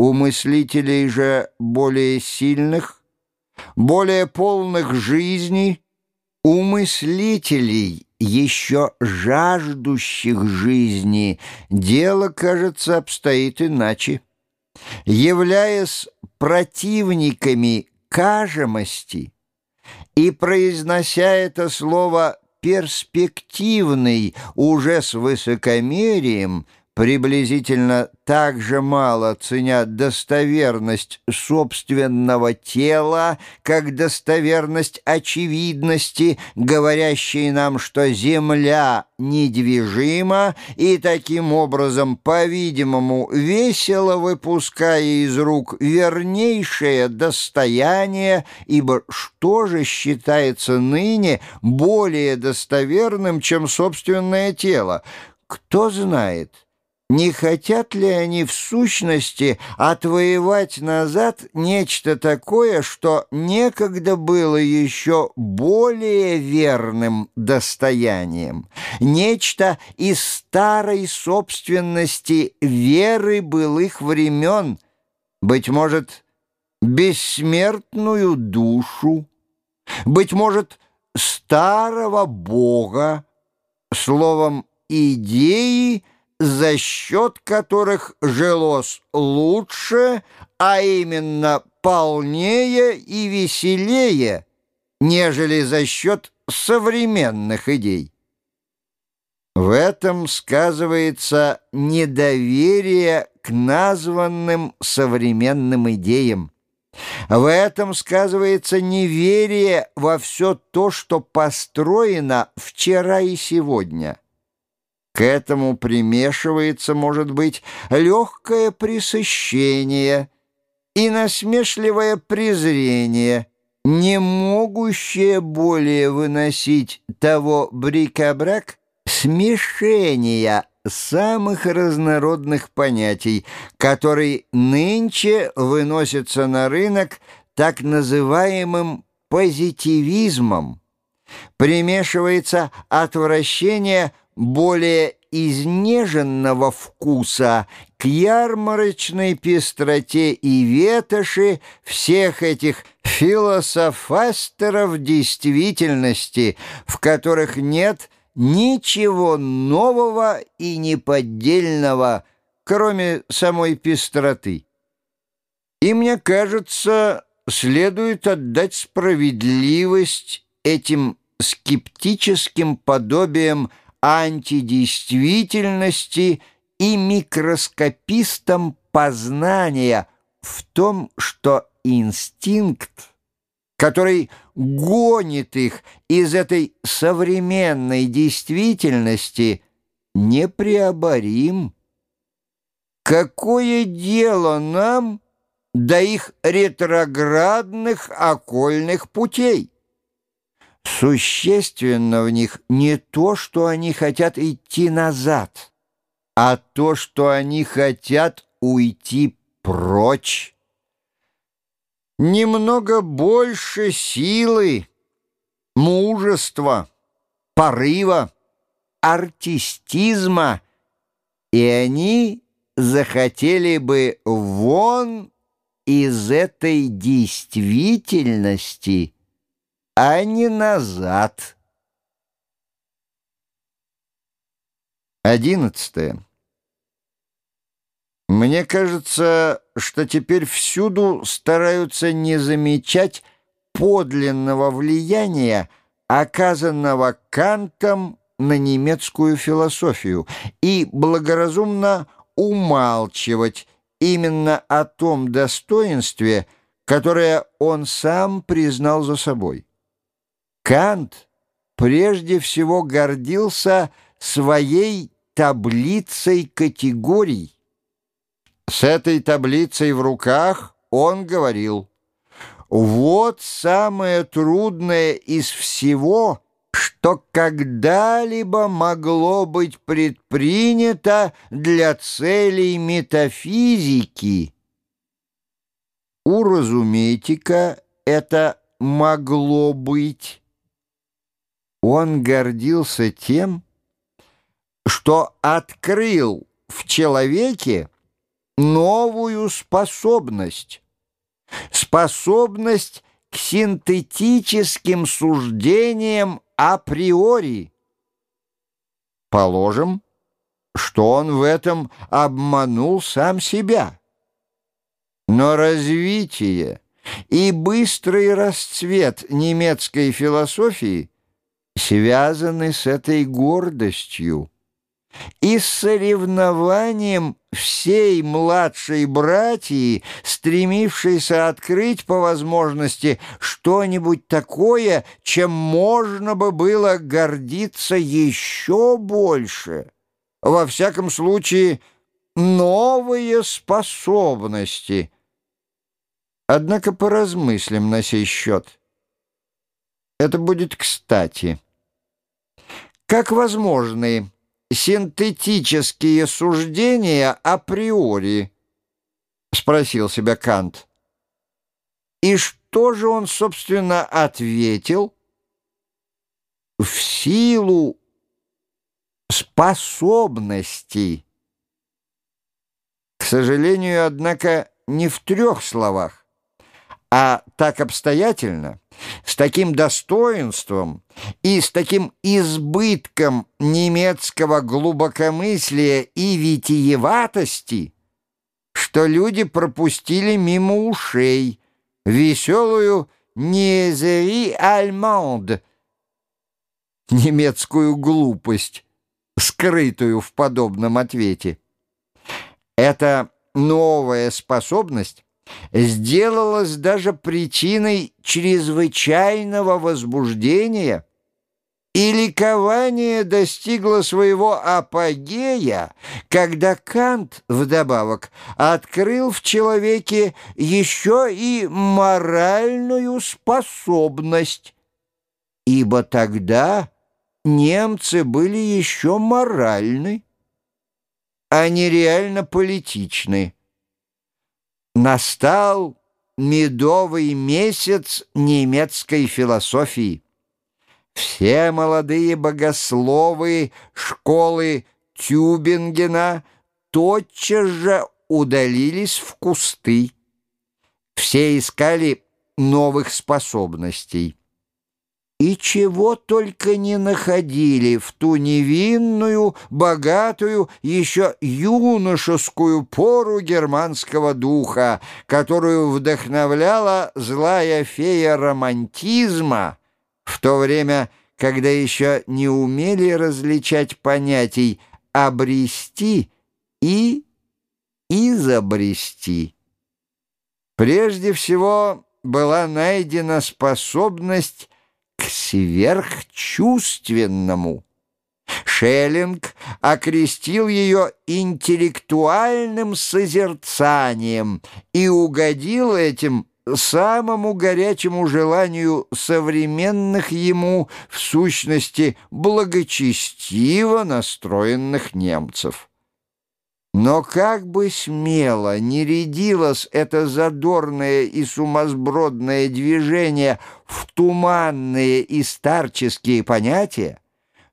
У мыслителей же более сильных, более полных жизни, у мыслителей, еще жаждущих жизни, дело, кажется, обстоит иначе. Являясь противниками кажемости и произнося это слово «перспективный» уже с высокомерием – приблизительно так же мало ценят достоверность собственного тела, как достоверность очевидности, говорящей нам, что Земля недвижима, и таким образом, по-видимому, весело выпуская из рук вернейшее достояние, ибо что же считается ныне более достоверным, чем собственное тело? Кто знает? Не хотят ли они в сущности отвоевать назад нечто такое, что некогда было еще более верным достоянием, нечто из старой собственности веры былых времен, быть может, бессмертную душу, быть может, старого Бога, словом, идеи – за счет которых жилось лучше, а именно полнее и веселее, нежели за счет современных идей. В этом сказывается недоверие к названным современным идеям. В этом сказывается неверие во все то, что построено вчера и сегодня. К этому примешивается, может быть, легкое пресыщение и насмешливое презрение, не могущее более выносить того брикабрак смешения самых разнородных понятий, который нынче выносится на рынок так называемым позитивизмом. Примешивается отвращение более изнеженного вкуса к ярмарочной пестроте и ветоши всех этих философастеров действительности, в которых нет ничего нового и неподдельного, кроме самой пестроты. И мне кажется, следует отдать справедливость этим скептическим подобием антидействительности и микроскопистом познания в том, что инстинкт, который гонит их из этой современной действительности, непреоборим. Какое дело нам до их ретроградных окольных путей? Существенно в них не то, что они хотят идти назад, а то, что они хотят уйти прочь. Немного больше силы, мужества, порыва, артистизма, и они захотели бы вон из этой действительности – а не назад. Одиннадцатое. Мне кажется, что теперь всюду стараются не замечать подлинного влияния, оказанного Кантом на немецкую философию, и благоразумно умалчивать именно о том достоинстве, которое он сам признал за собой. Кант прежде всего гордился своей таблицей категорий. С этой таблицей в руках он говорил, «Вот самое трудное из всего, что когда-либо могло быть предпринято для целей метафизики». Уразумейте-ка, это могло быть он гордился тем, что открыл в человеке новую способность. Способность к синтетическим суждениям априори. Положим, что он в этом обманул сам себя. Но развитие и быстрый расцвет немецкой философии связаны с этой гордостью и с соревнованием всей младшей братьи, стремившейся открыть по возможности что-нибудь такое, чем можно бы было гордиться еще больше. Во всяком случае, новые способности. Однако поразмыслим на сей счет. Это будет кстати. Как возможны синтетические суждения априори? Спросил себя Кант. И что же он, собственно, ответил? В силу способностей. К сожалению, однако, не в трех словах, а так обстоятельно, с таким достоинством и с таким избытком немецкого глубокомыслия и витиеватости, что люди пропустили мимо ушей веселую «Незери Альмонд» немецкую глупость, скрытую в подобном ответе. Эта новая способность сделалась даже причиной чрезвычайного возбуждения, и ликование достигло своего апогея, когда Кант, вдобавок, открыл в человеке еще и моральную способность, ибо тогда немцы были еще моральны, а не реально политичны. Настал медовый месяц немецкой философии. Все молодые богословы школы Тюбингена тотчас же удалились в кусты. Все искали новых способностей и чего только не находили в ту невинную, богатую, еще юношескую пору германского духа, которую вдохновляла злая фея романтизма, в то время, когда еще не умели различать понятий «обрести» и «изобрести». Прежде всего была найдена способность сверхчувственному. Шеллинг окрестил ее интеллектуальным созерцанием и угодил этим самому горячему желанию современных ему, в сущности, благочестиво настроенных немцев. Но как бы смело не рядилось это задорное и сумасбродное движение в туманные и старческие понятия,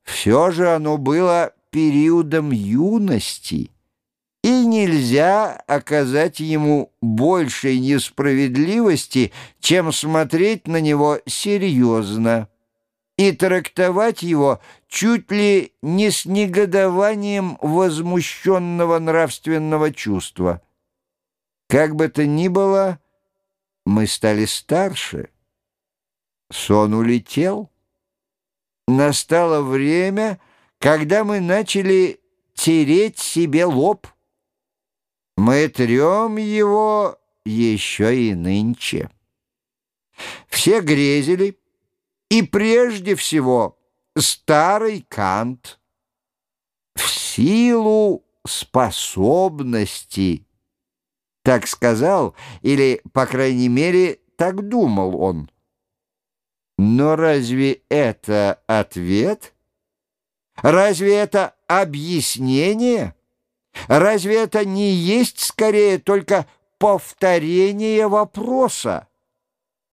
все же оно было периодом юности, и нельзя оказать ему большей несправедливости, чем смотреть на него серьезно и трактовать его чуть ли не с негодованием возмущенного нравственного чувства. Как бы то ни было, мы стали старше. Сон улетел. Настало время, когда мы начали тереть себе лоб. Мы трем его еще и нынче. Все грезили, и прежде всего старый Кант в силу способности, так сказал, или, по крайней мере, так думал он. Но разве это ответ? Разве это объяснение? Разве это не есть скорее только повторение вопроса?